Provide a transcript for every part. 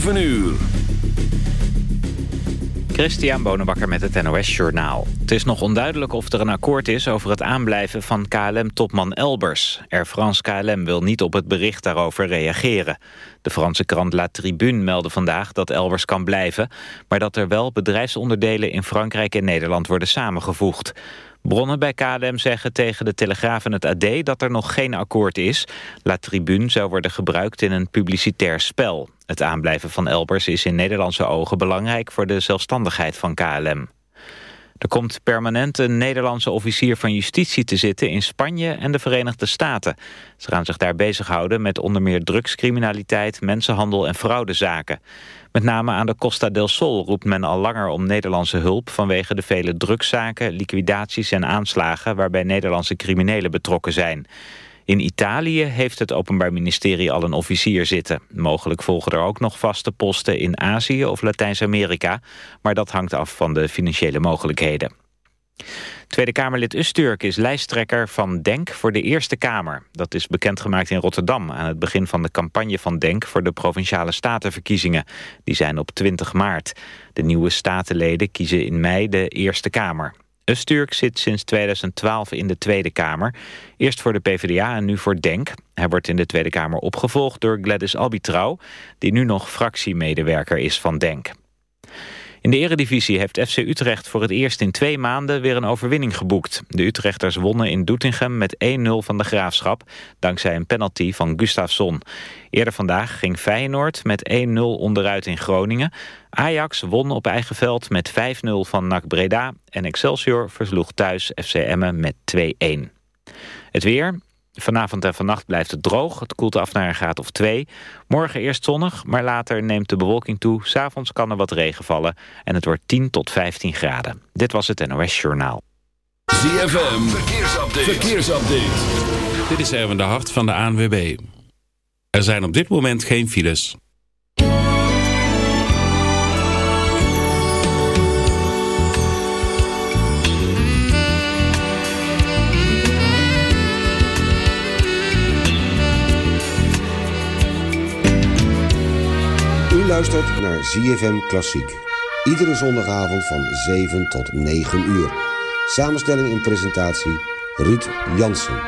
7 uur. Christian Bonenbakker met het NOS Journaal. Het is nog onduidelijk of er een akkoord is over het aanblijven van KLM-topman Elbers. Air France KLM wil niet op het bericht daarover reageren. De Franse krant La Tribune meldde vandaag dat Elbers kan blijven... maar dat er wel bedrijfsonderdelen in Frankrijk en Nederland worden samengevoegd. Bronnen bij KLM zeggen tegen de Telegraaf en het AD dat er nog geen akkoord is. La Tribune zou worden gebruikt in een publicitair spel. Het aanblijven van Elbers is in Nederlandse ogen belangrijk voor de zelfstandigheid van KLM. Er komt permanent een Nederlandse officier van justitie te zitten in Spanje en de Verenigde Staten. Ze gaan zich daar bezighouden met onder meer drugscriminaliteit, mensenhandel en fraudezaken. Met name aan de Costa del Sol roept men al langer om Nederlandse hulp vanwege de vele drugszaken, liquidaties en aanslagen waarbij Nederlandse criminelen betrokken zijn. In Italië heeft het Openbaar Ministerie al een officier zitten. Mogelijk volgen er ook nog vaste posten in Azië of Latijns-Amerika... maar dat hangt af van de financiële mogelijkheden. Tweede Kamerlid Usturk is lijsttrekker van DENK voor de Eerste Kamer. Dat is bekendgemaakt in Rotterdam aan het begin van de campagne van DENK... voor de Provinciale Statenverkiezingen. Die zijn op 20 maart. De nieuwe statenleden kiezen in mei de Eerste Kamer. Usturk zit sinds 2012 in de Tweede Kamer. Eerst voor de PvdA en nu voor DENK. Hij wordt in de Tweede Kamer opgevolgd door Gladys Albitrouw... die nu nog fractiemedewerker is van DENK. In de eredivisie heeft FC Utrecht voor het eerst in twee maanden weer een overwinning geboekt. De Utrechters wonnen in Doetinchem met 1-0 van de Graafschap, dankzij een penalty van Gustafsson. Eerder vandaag ging Feyenoord met 1-0 onderuit in Groningen. Ajax won op eigen veld met 5-0 van NAC Breda en Excelsior versloeg thuis FC Emmen met 2-1. Het weer, Vanavond en vannacht blijft het droog. Het koelt af naar een graad of 2. Morgen eerst zonnig, maar later neemt de bewolking toe. S'avonds kan er wat regen vallen. En het wordt 10 tot 15 graden. Dit was het NOS Journaal. ZFM, verkeersupdate. verkeersupdate. Dit is Erwin de Hart van de ANWB. Er zijn op dit moment geen files. Luistert naar ZFM Klassiek. Iedere zondagavond van 7 tot 9 uur. Samenstelling en presentatie Ruud Jansen.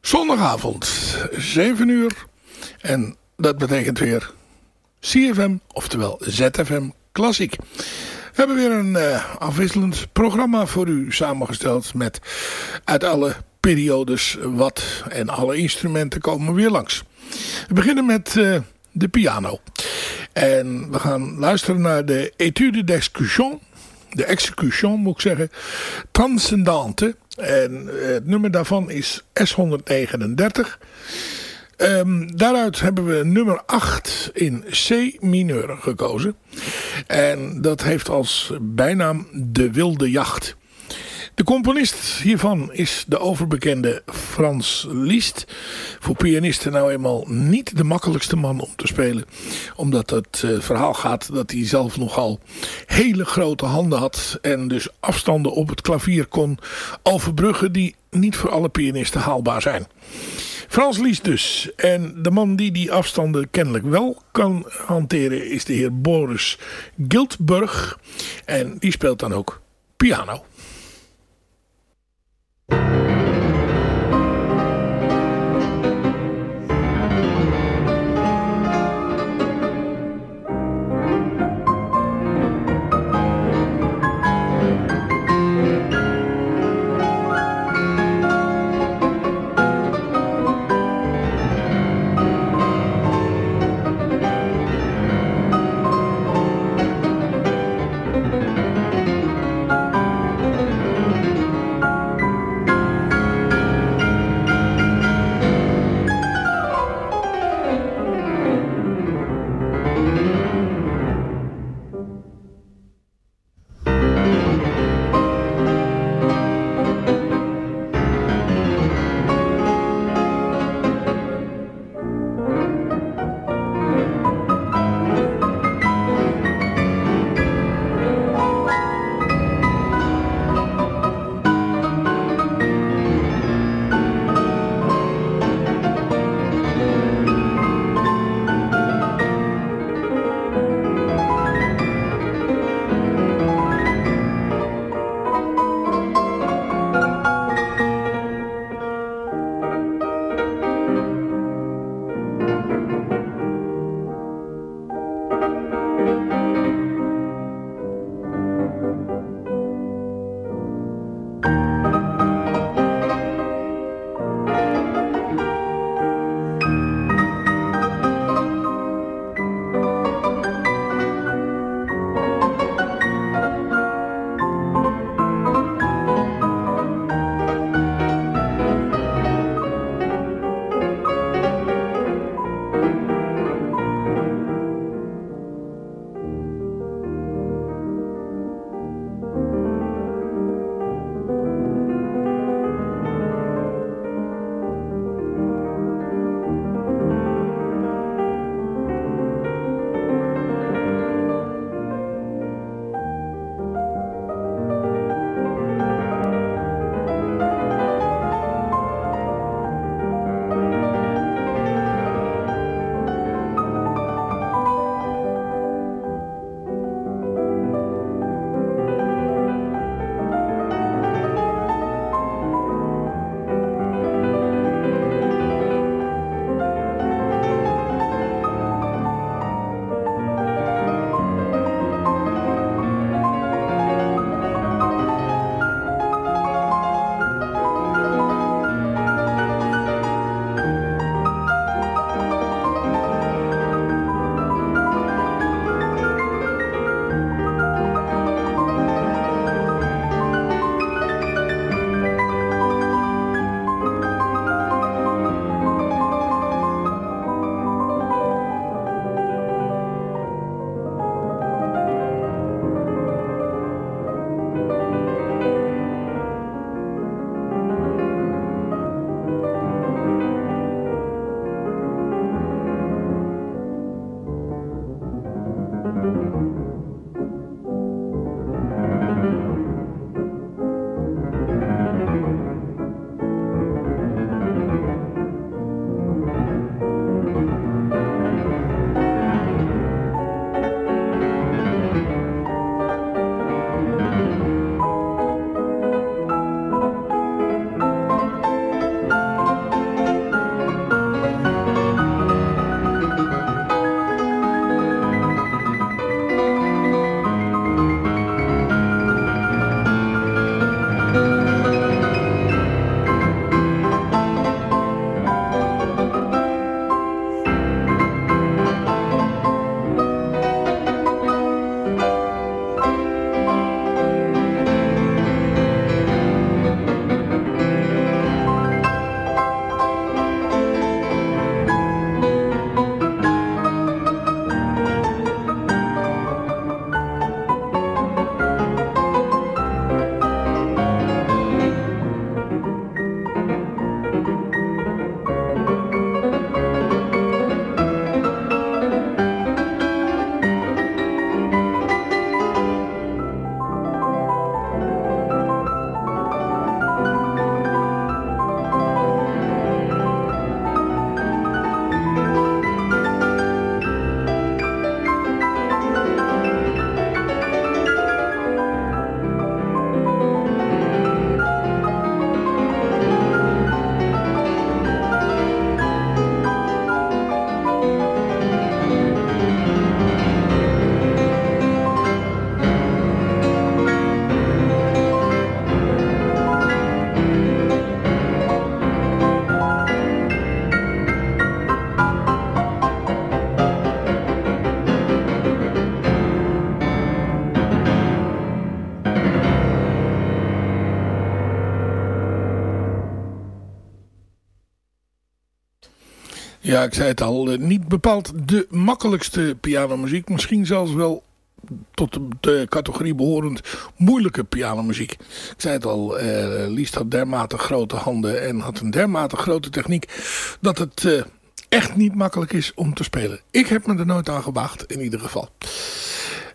Zondagavond, 7 uur. En dat betekent weer CFM, oftewel ZFM Klassiek. We hebben weer een uh, afwisselend programma voor u samengesteld met uit alle periodes wat en alle instrumenten komen weer langs. We beginnen met uh, de piano. En we gaan luisteren naar de Etude d'exécution. De execution moet ik zeggen. Transcendante. En uh, het nummer daarvan is S139. Um, daaruit hebben we nummer 8 in C mineur gekozen. En dat heeft als bijnaam De Wilde Jacht. De componist hiervan is de overbekende Frans Liszt. Voor pianisten nou eenmaal niet de makkelijkste man om te spelen. Omdat het uh, verhaal gaat dat hij zelf nogal hele grote handen had. En dus afstanden op het klavier kon overbruggen die niet voor alle pianisten haalbaar zijn. Frans Liszt dus. En de man die die afstanden kennelijk wel kan hanteren is de heer Boris Giltburg. En die speelt dan ook piano. Ja, ik zei het al, eh, niet bepaald de makkelijkste pianomuziek. Misschien zelfs wel tot de, categorie behorend moeilijke pianomuziek. Ik zei het al, uh, Lies had dermate grote handen en had een dermate grote techniek... dat het uh, echt niet makkelijk is om te spelen. Ik heb me er nooit aan gewaagd, in ieder geval. Uh,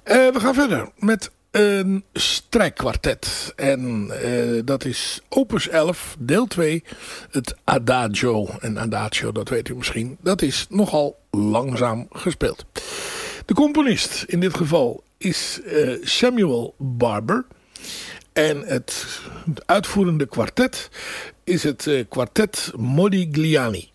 we gaan verder met een strijkkwartet. En uh, dat is opus 11, deel 2, het Adagio. En Adagio, dat weet u misschien, dat is nogal langzaam gespeeld. De componist in dit geval is uh, Samuel Barber. En het uitvoerende kwartet is het uh, kwartet Modigliani.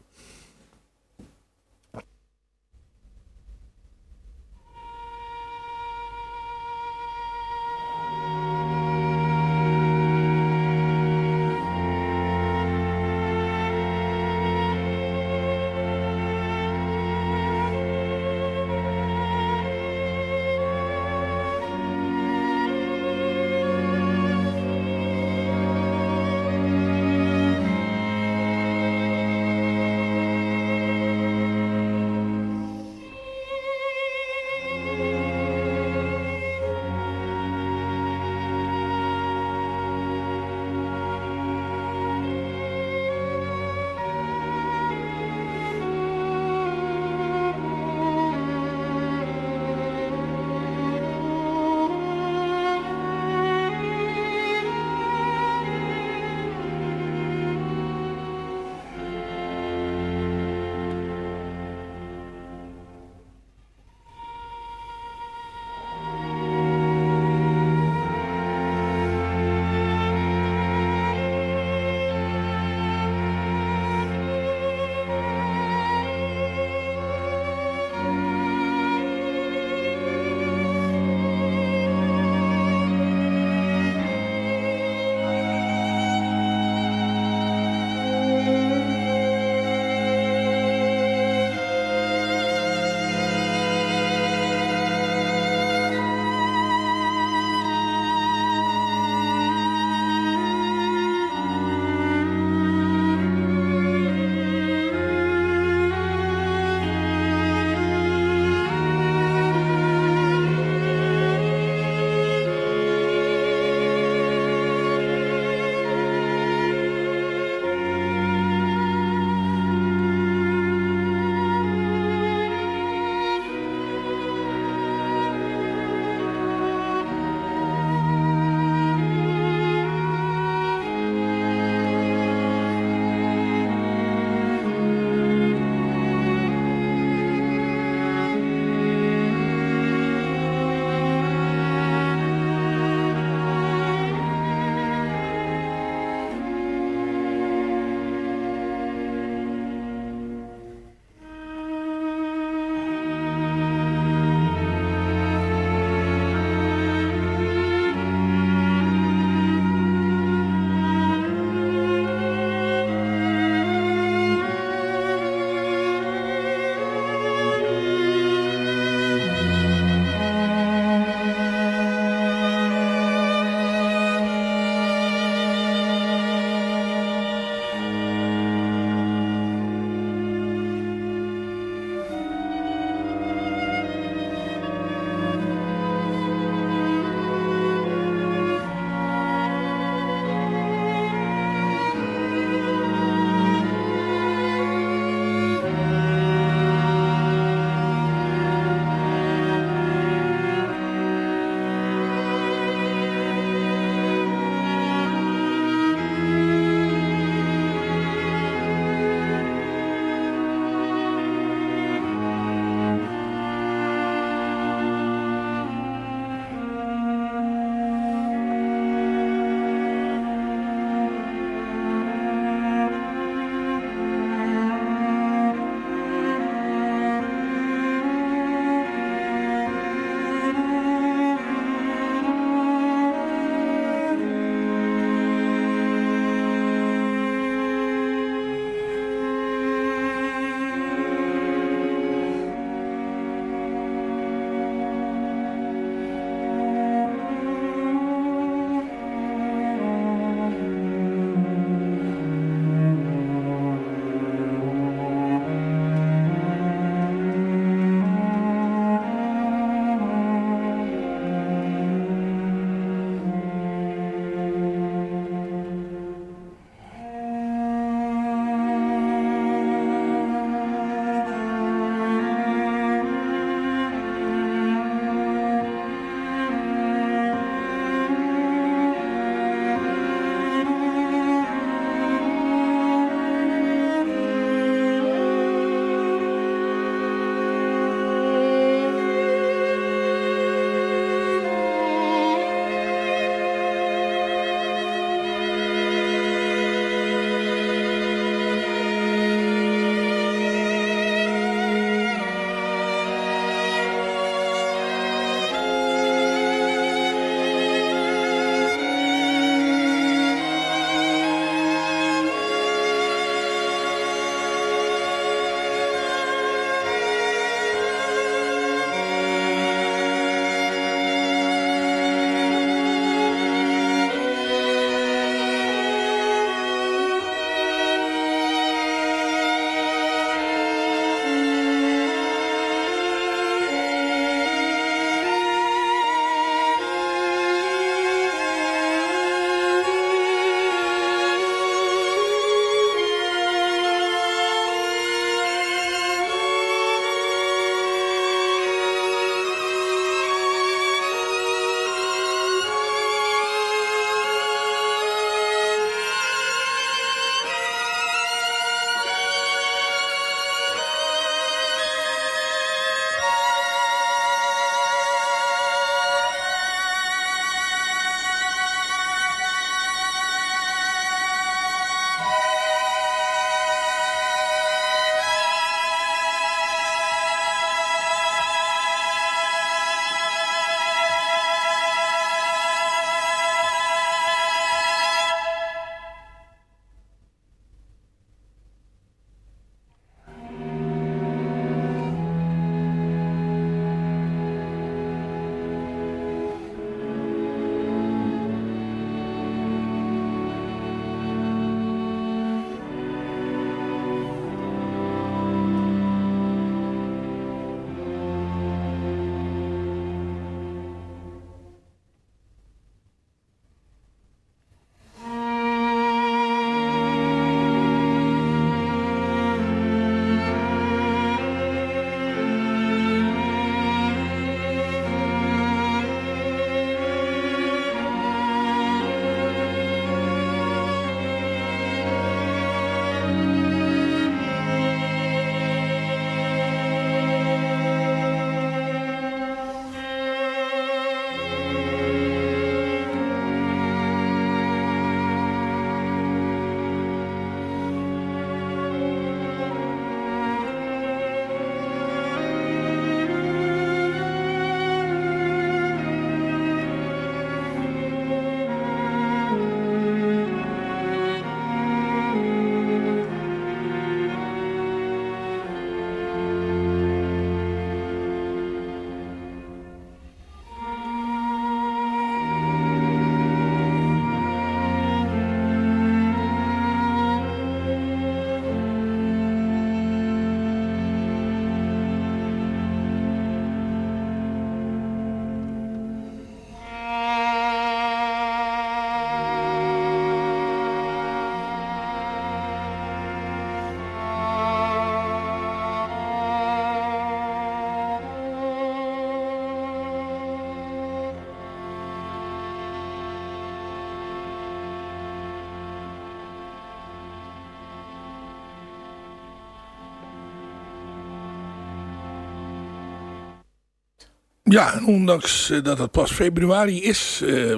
Ja, ondanks eh, dat het pas februari is, uh,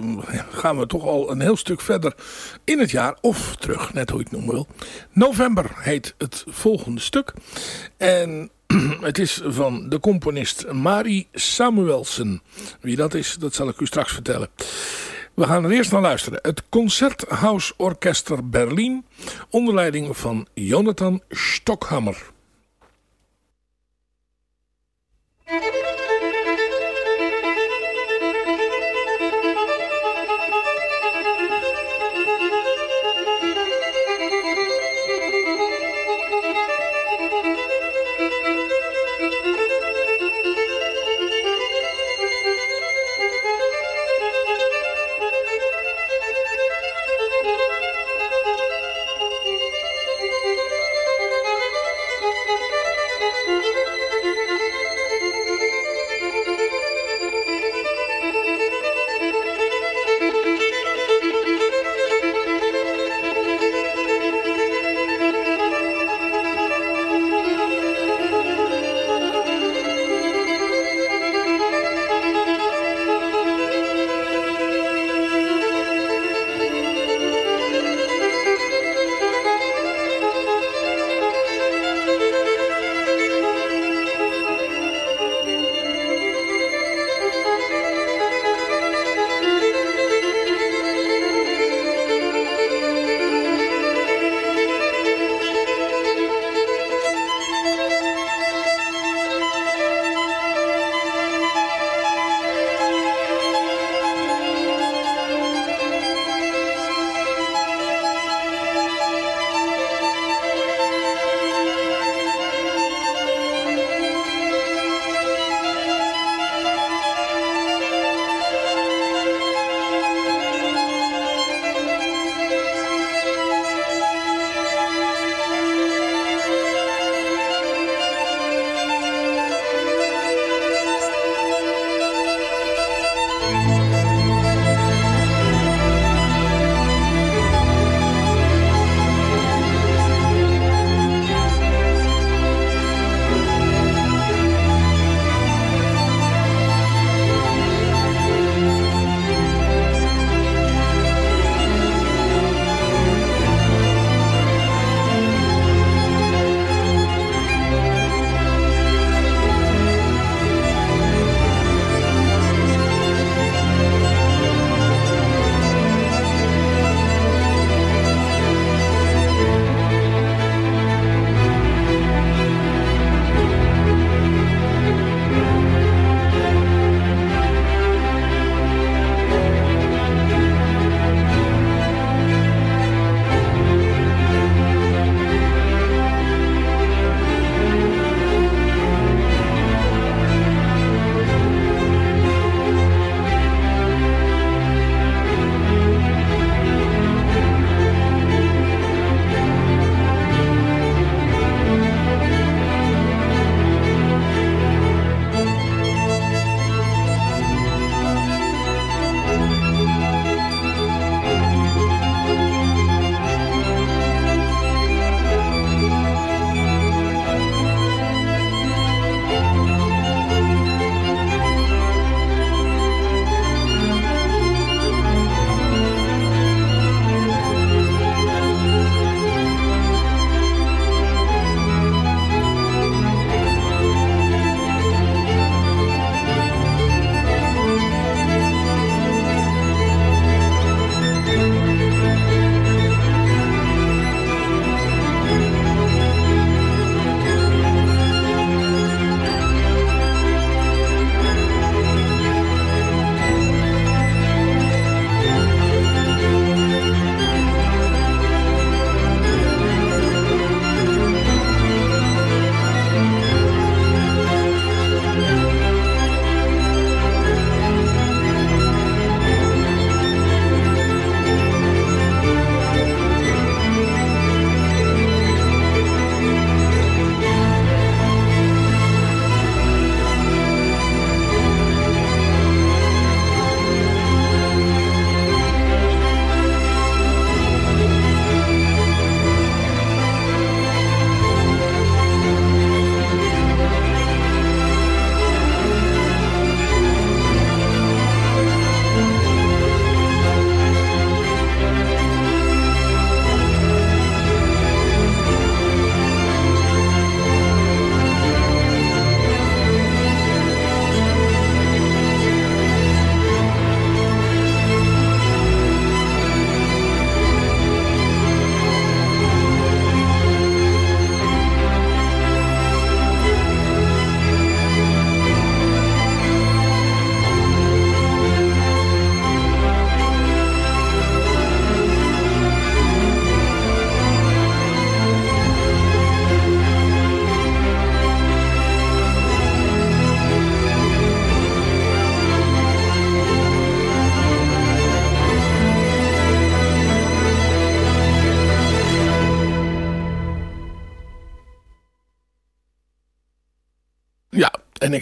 gaan we toch al een heel stuk verder in het jaar. Of terug, net hoe je het noemen wil. November heet het volgende stuk. En het is van de componist Mari Samuelsen. Wie dat is, dat zal ik u straks vertellen. We gaan er eerst naar luisteren. Het Concerthaus Orchester Berlin. Onder leiding van Jonathan Stockhammer.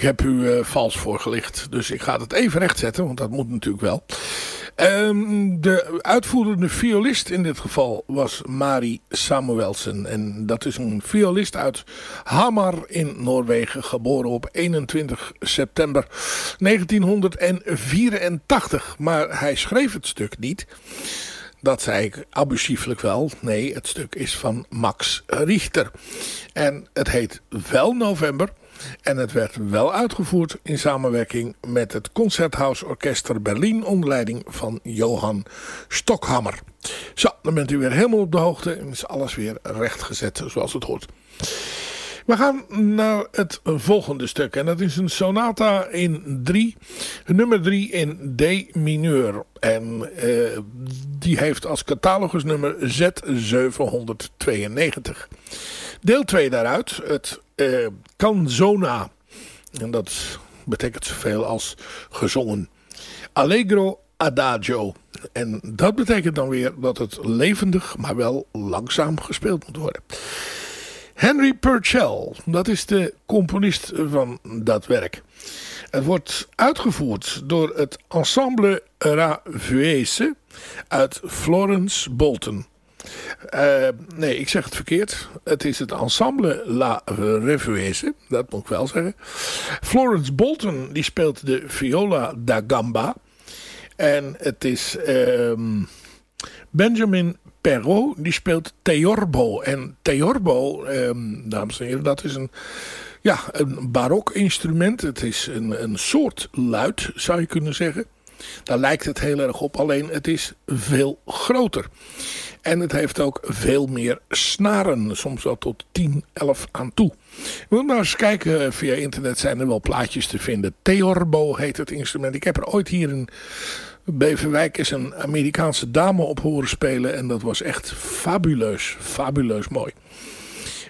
Heb u uh, vals voorgelicht. Dus ik ga het even rechtzetten, want dat moet natuurlijk wel. Um, de uitvoerende violist in dit geval was Mari Samuelsen. En dat is een violist uit Hamar in Noorwegen. Geboren op 21 september 1984. Maar hij schreef het stuk niet. Dat zei ik abusieflijk wel. Nee, het stuk is van Max Richter. En het heet wel November. En het werd wel uitgevoerd in samenwerking met het Concerthaus Berlin onder leiding van Johan Stockhammer. Zo, dan bent u weer helemaal op de hoogte en is alles weer rechtgezet zoals het hoort. We gaan naar het volgende stuk. En dat is een sonata in 3. Nummer 3 in D mineur. En uh, die heeft als catalogusnummer Z792. Deel 2 daaruit. Het canzona. En dat betekent zoveel als gezongen. Allegro adagio. En dat betekent dan weer dat het levendig, maar wel langzaam gespeeld moet worden. Henry Purcell, dat is de componist van dat werk. Het wordt uitgevoerd door het Ensemble Ravuese uit Florence Bolton. Uh, nee, ik zeg het verkeerd. Het is het Ensemble La Revuese, dat moet ik wel zeggen. Florence Bolton, die speelt de viola da gamba. En het is uh, Benjamin Perrault, die speelt Theorbo. En Theorbo, um, dames en heren, dat is een, ja, een barok instrument. Het is een, een soort luid, zou je kunnen zeggen. Daar lijkt het heel erg op, alleen het is veel groter. En het heeft ook veel meer snaren, soms wel tot 10, 11 aan toe. Je moet maar eens kijken, via internet zijn er wel plaatjes te vinden. Theorbo heet het instrument. Ik heb er ooit hier in Beverwijk is een Amerikaanse dame op horen spelen. En dat was echt fabuleus, fabuleus mooi.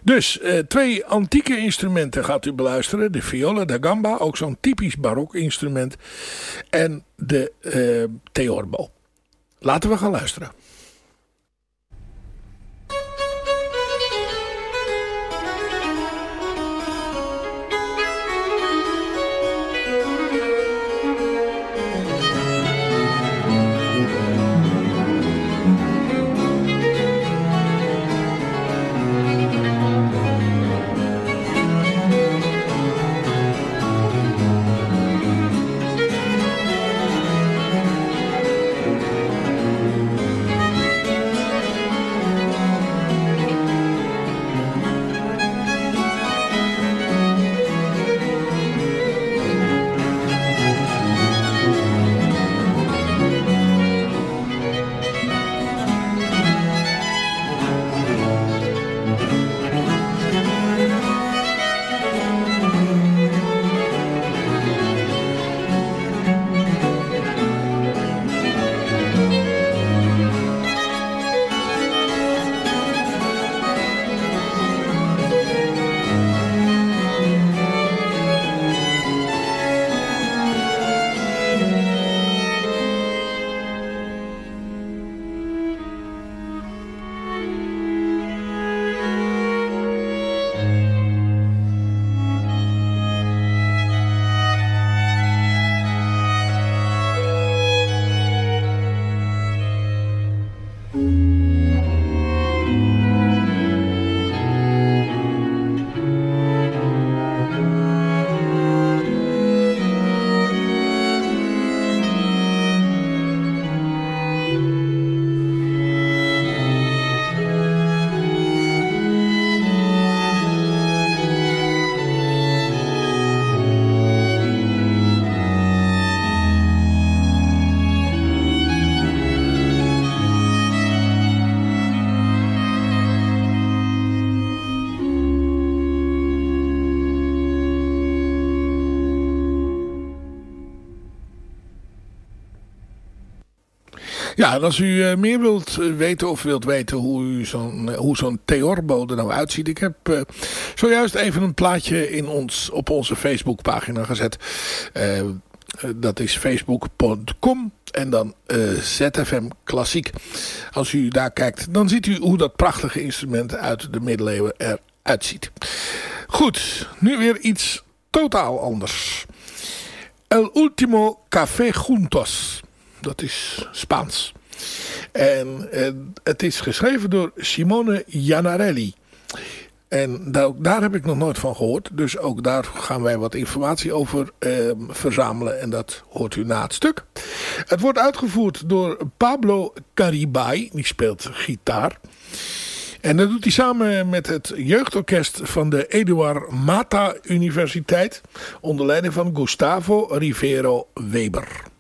Dus eh, twee antieke instrumenten gaat u beluisteren. De viola da gamba, ook zo'n typisch barok instrument. En de eh, theorbo. Laten we gaan luisteren. Als u uh, meer wilt eh, weten of wilt weten hoe zo'n hoe zo'n Theorbo er nou uitziet. Ik heb zojuist even een plaatje in ons, op onze Facebookpagina gezet. dat is facebook.com en dan ZFM Klassiek. Als u daar kijkt, dan ziet u hoe dat prachtige instrument uit de middeleeuwen eruit ziet. Goed, nu weer iets totaal anders. El Último Café Juntos. Dat is Spaans. En eh, het is geschreven door Simone Janarelli. En daar, heb ik nog nooit van gehoord. Dus ook daar gaan wij wat informatie over eh, verzamelen. En dat hoort u na het stuk. Het wordt uitgevoerd door Pablo Caribay. Die speelt gitaar. En dat doet hij samen met het jeugdorkest van de Eduard Mata Universiteit. Onder leiding van Gustavo Rivero Weber.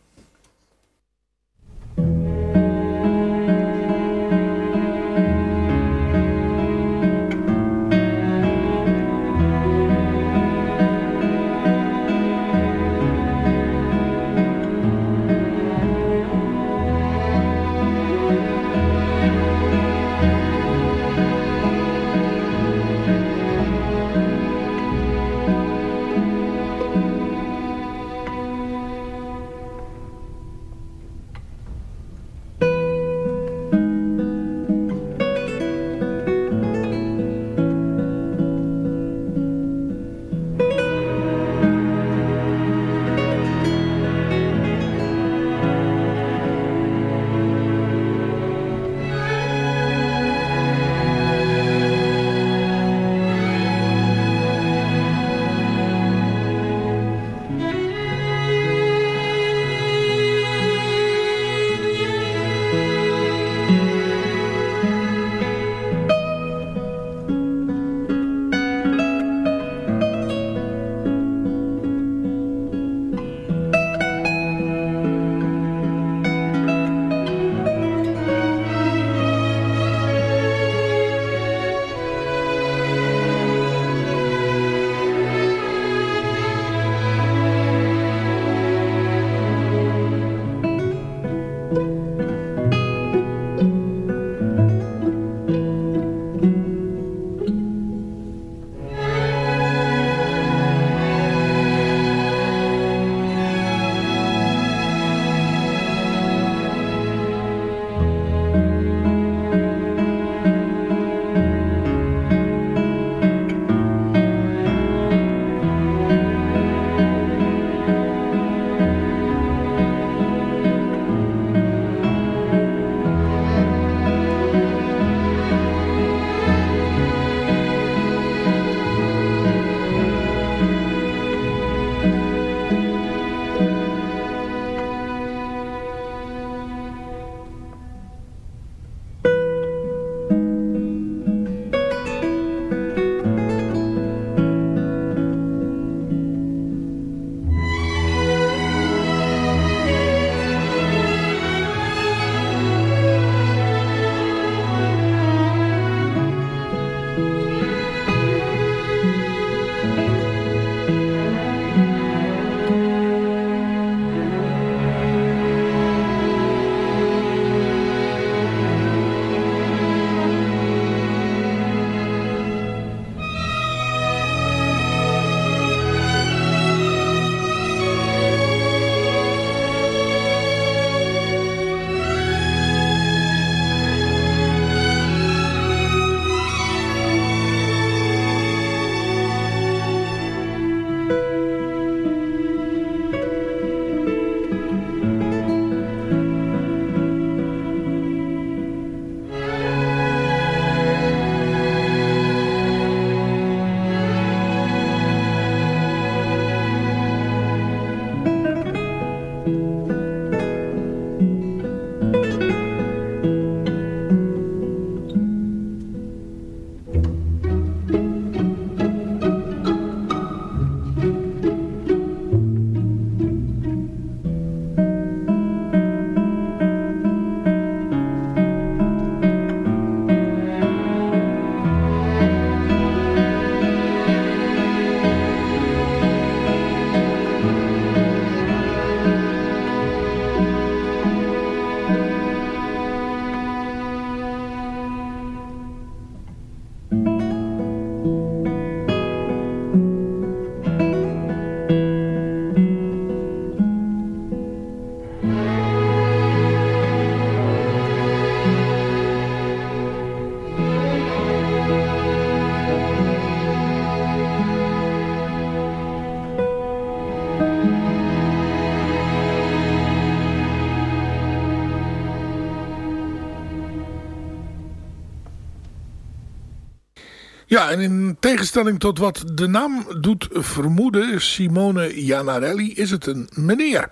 Ja, en in tegenstelling tot wat de naam doet vermoeden, Simone Janarelli, is het een meneer.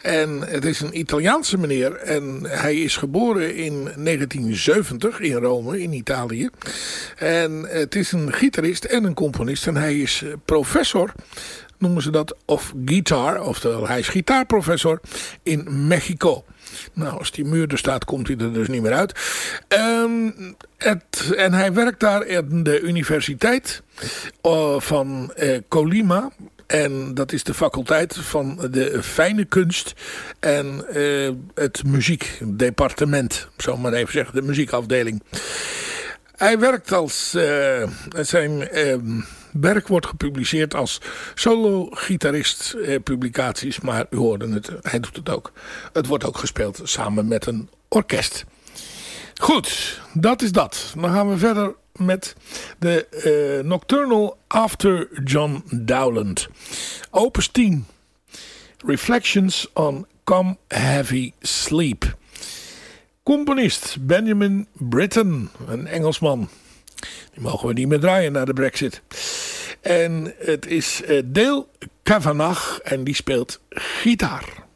En het is een Italiaanse meneer en hij is geboren in 1970 in Rome, in Italië. En het is een gitarist en een componist en hij is professor noemen ze dat, of guitar, oftewel hij is gitaarprofessor in Mexico. Nou, als die muur er staat, komt hij er dus niet meer uit. Ehm, het, en hij werkt daar in de universiteit uh, van uh, Colima. En dat is de faculteit van de fijne kunst en uh, het muziekdepartement. Zo maar even zeggen, de muziekafdeling. Hij werkt als zijn ehm, werk wordt gepubliceerd als solo-gitarist eh, publicaties. Maar u hoorde het, hij doet het ook. Het wordt ook gespeeld samen met een orkest. Goed, dat is dat. Dan gaan we verder met de uh, Nocturnal After John Dowland. Opus 10. Reflections on Come Heavy Sleep. Componist Benjamin Britten, een Engelsman. Die mogen we niet meer draaien na de brexit. En het is uh, Dale Kavanagh en die speelt gitaar.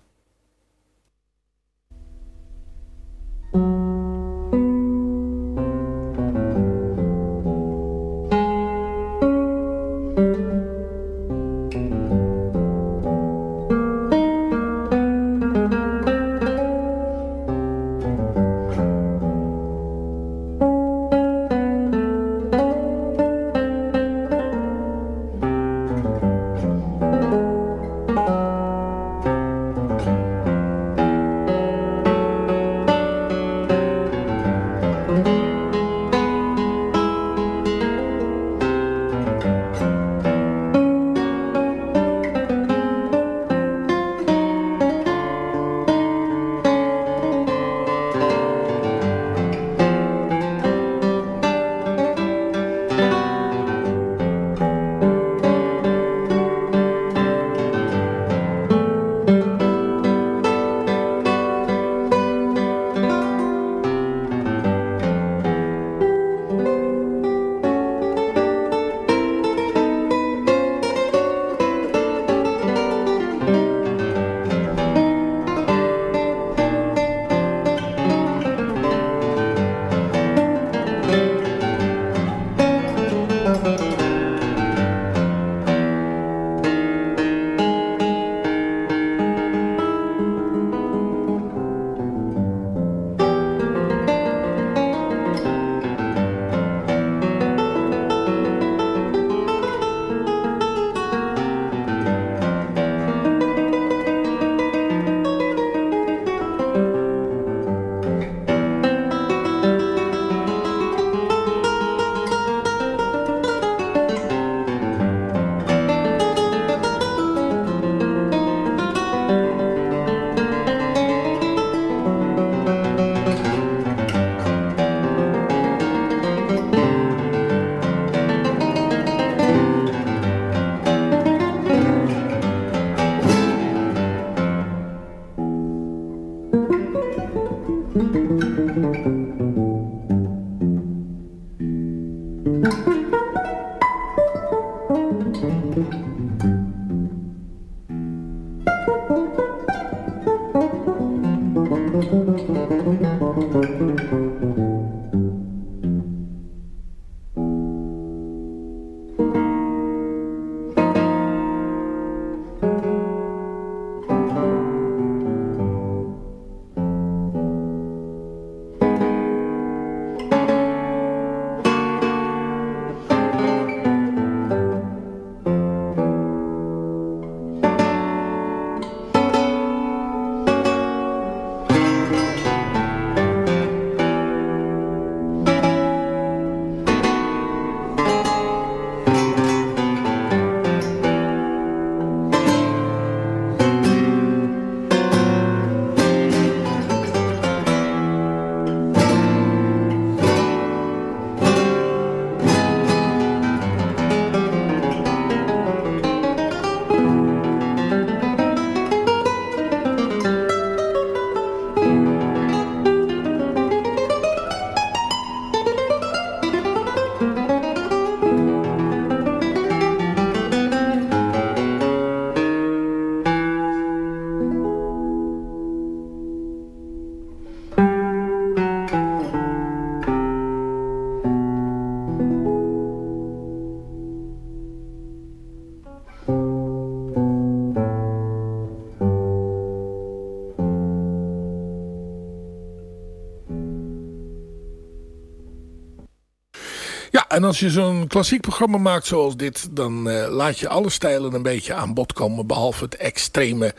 En als je zo'n klassiek programma maakt zoals dit... dan uh, laat je alle stijlen een beetje aan bod komen... behalve het extreme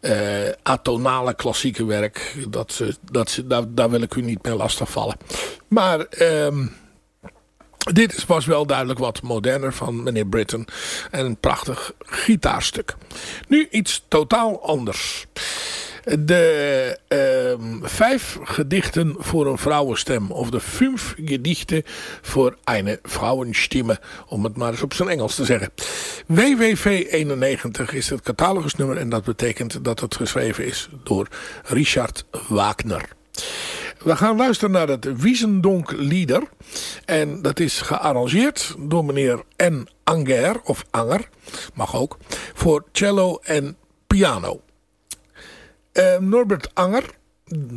uh, atonale klassieke werk. Dat, dat, daar, daar wil ik u niet meer lastigvallen. Maar... Um, dit pas wel duidelijk wat moderner van meneer Britton. En een prachtig gitaarstuk. Nu iets totaal anders. De uh, vijf gedichten voor een vrouwenstem. Of de vijf gedichten voor een vrouwenstimme. Om het maar eens op zijn Engels te zeggen. WWV 91 is het catalogusnummer. En dat betekent dat het geschreven is door Richard Wagner. We gaan luisteren naar het Wiesendonk Lieder. En dat is gearrangeerd door meneer N. Anger, of Anger, mag ook, voor cello en piano. Uh, Norbert Anger,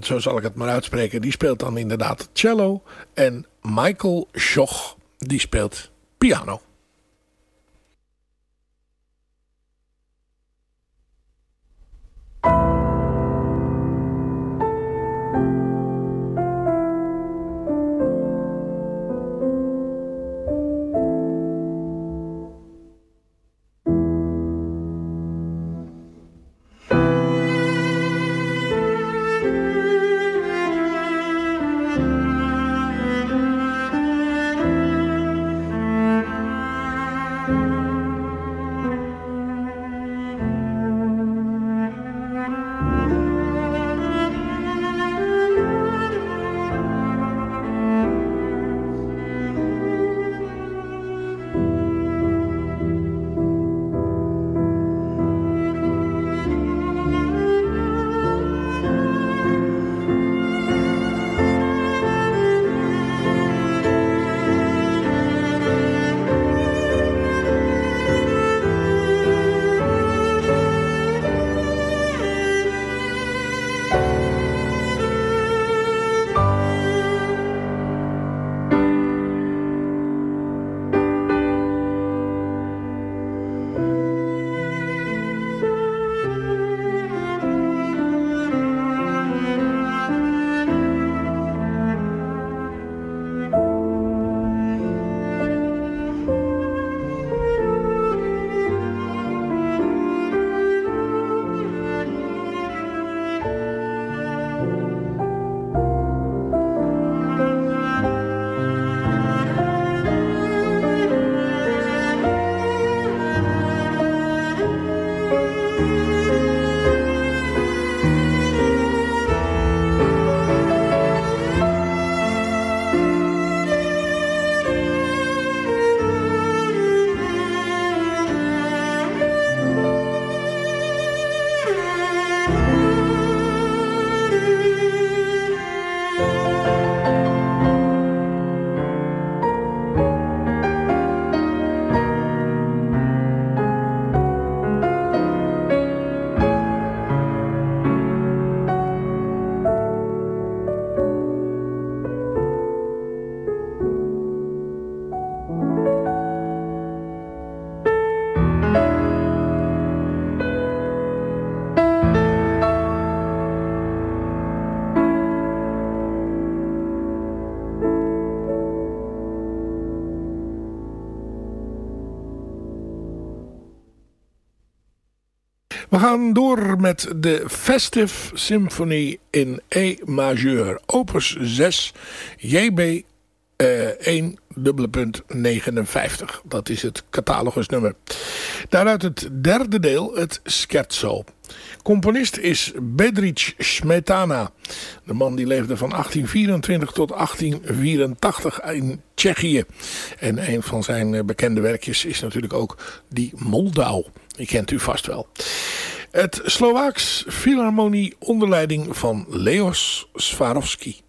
zo zal ik het maar uitspreken, die speelt dan inderdaad cello. En Michael Schoch, die speelt piano. Door met de Festive Symphony in E majeur. Opus 6 JB uh, 1 dubbele punt 59. Dat is het catalogusnummer. Daaruit het derde deel, het scherzo. Componist is Bedrich Smetana. De man die leefde van 1824 tot 1884 in Tsjechië. En een van zijn eh, bekende werkjes is natuurlijk ook die Moldau. Die kent u vast wel. Het Slovaaks Philharmonie onder leiding van Leos Swarovski.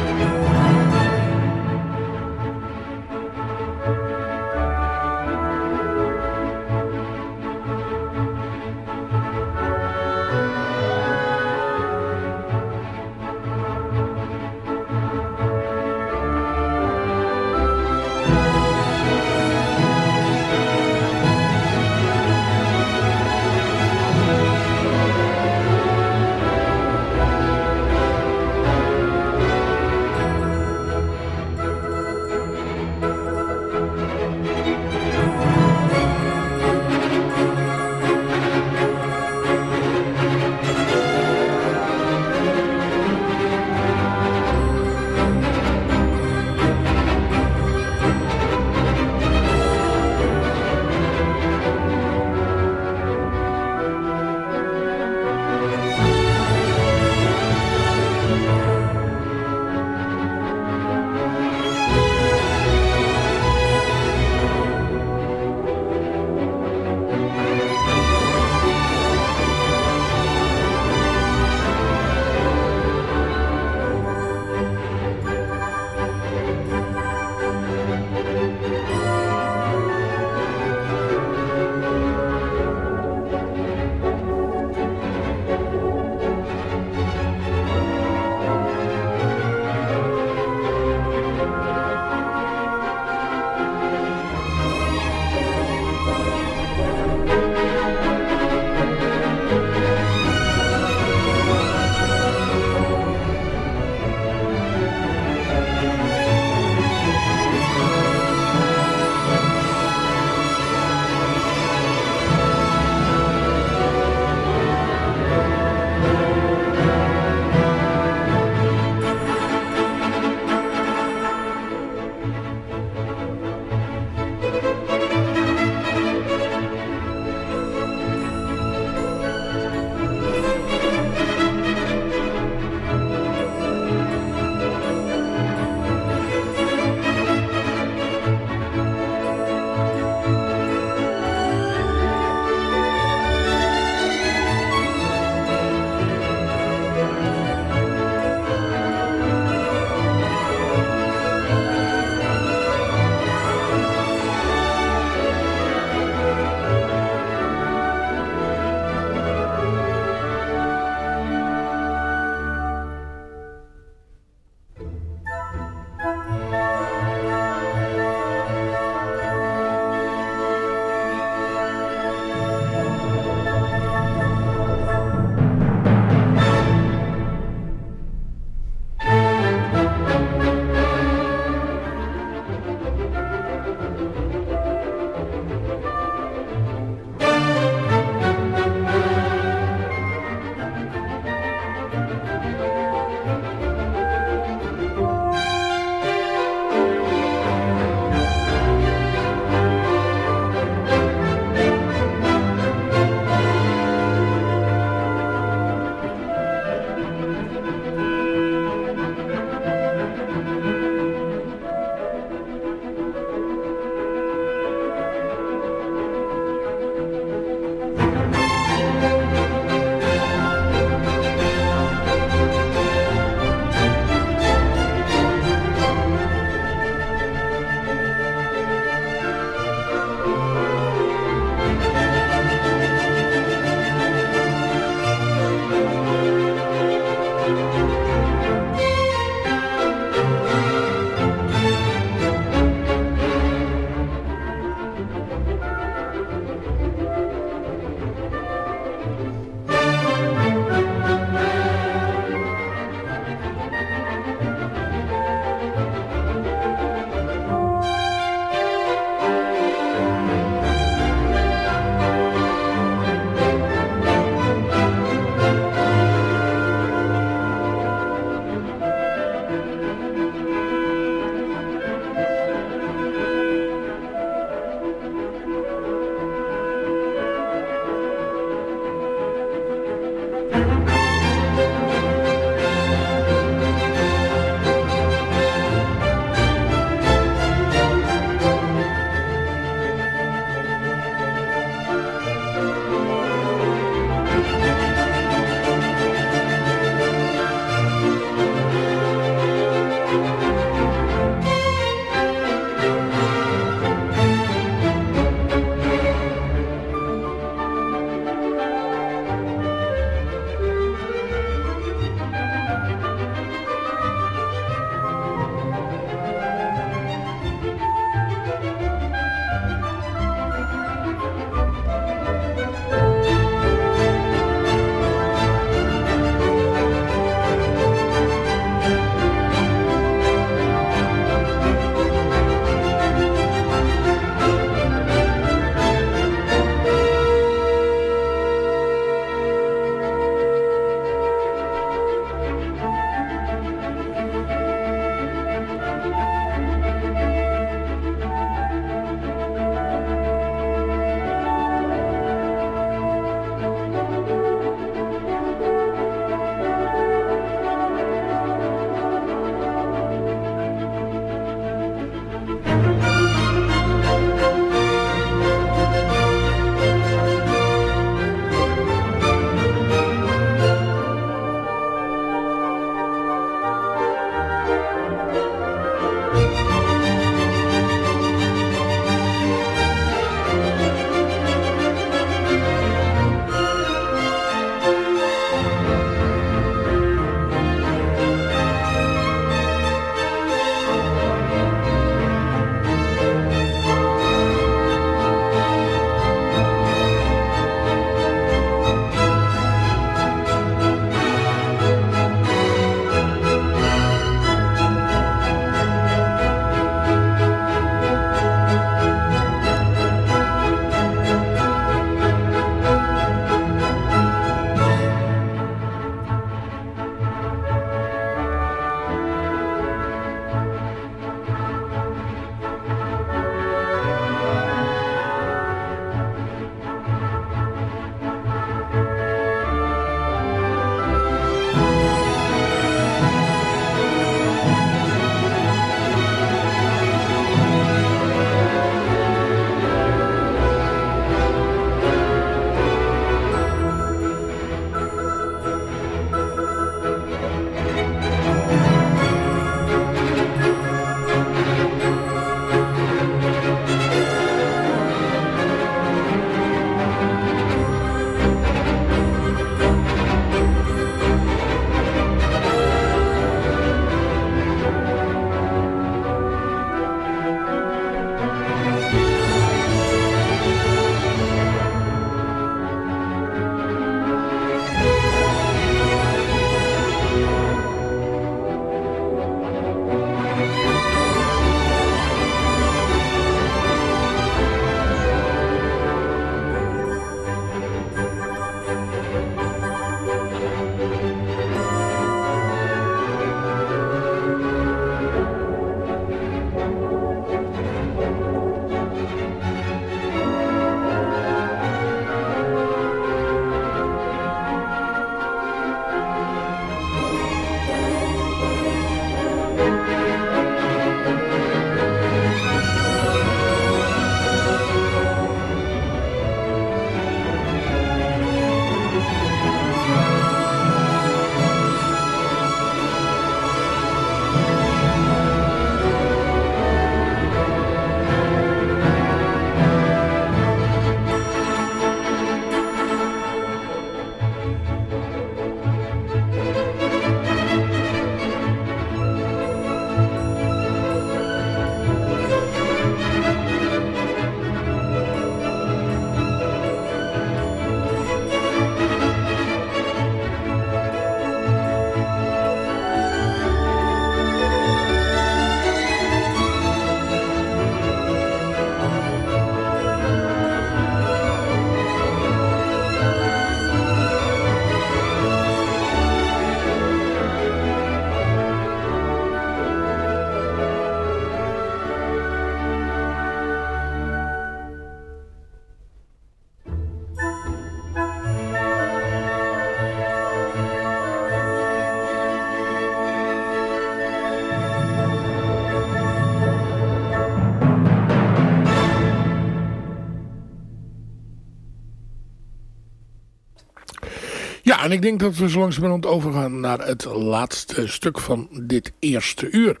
En ik denk dat we zo langzamerhand overgaan naar het laatste stuk van dit eerste uur.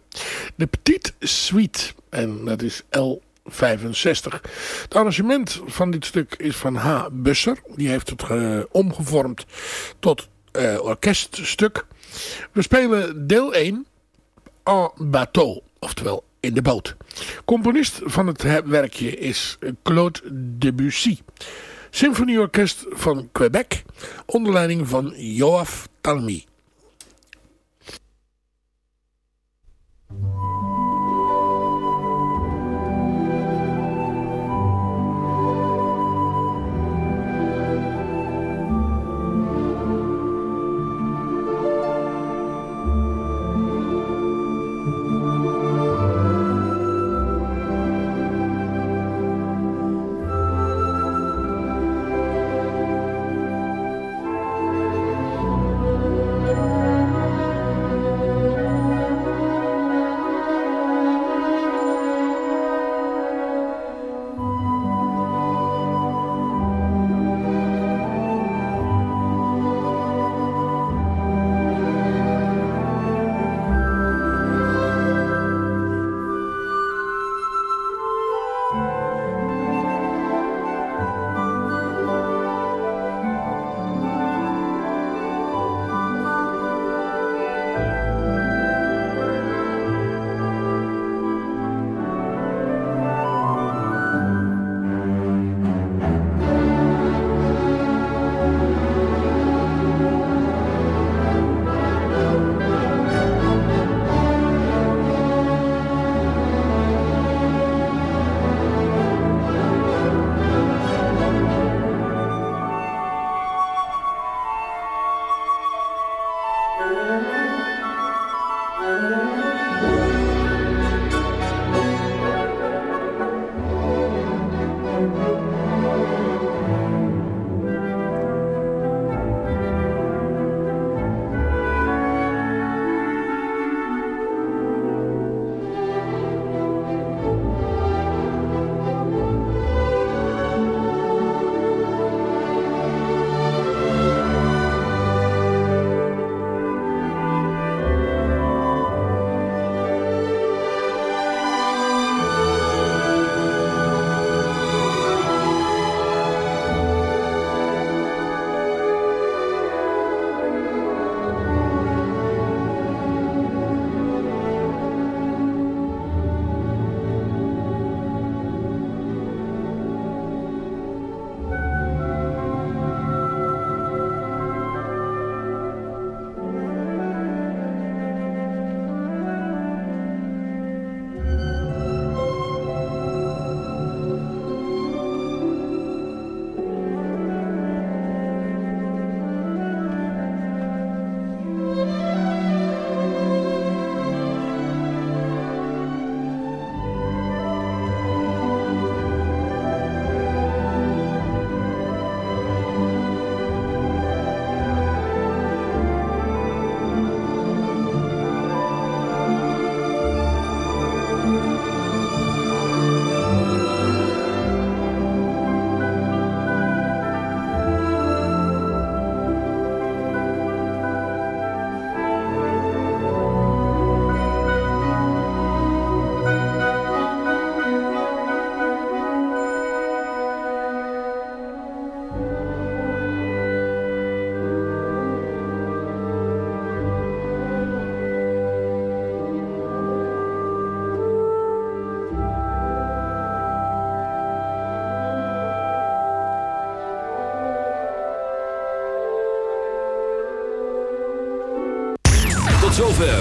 De Petite Suite. En dat is L65. Het arrangement van dit stuk is van H. Busser. Die heeft het uh, omgevormd tot uh, orkeststuk. We spelen deel 1 en bateau. Oftewel in de boot. Componist van het werkje is Claude Debussy. Symfonieorkest van Quebec onder leiding van Joaf Talmy.